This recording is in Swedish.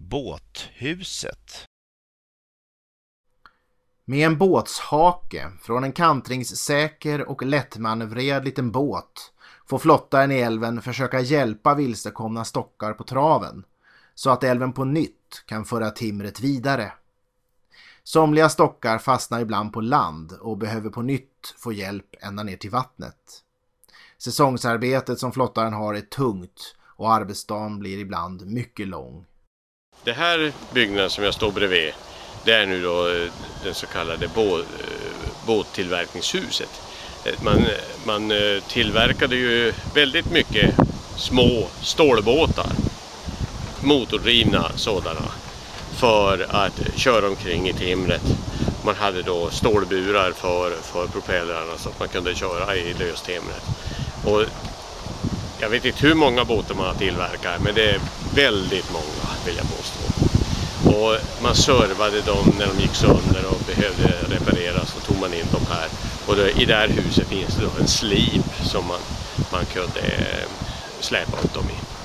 Båthuset Med en båtshake från en kantringssäker och lättmanövrerad liten båt får flottaren i älven försöka hjälpa vilsekomna stockar på traven så att älven på nytt kan föra timret vidare. Somliga stockar fastnar ibland på land och behöver på nytt få hjälp ända ner till vattnet. Säsongsarbetet som flottaren har är tungt och arbetsdagen blir ibland mycket lång. Det här byggnaden som jag står bredvid, det är nu då eh, det så kallade bå, eh, båttillverkningshuset. Eh, man, man tillverkade ju väldigt mycket små stålbåtar, motordrivna sådana, för att köra omkring i timret. Man hade då stålburar för, för propellrarna så att man kunde köra i löstimret. Och jag vet inte hur många båtar man har tillverkat men det är väldigt många vill jag påstå. Och man servade dem när de gick sönder och behövde repareras så tog man in dem här. Och då, i det här huset finns det då en slip som man, man kunde eh, släpa upp dem i.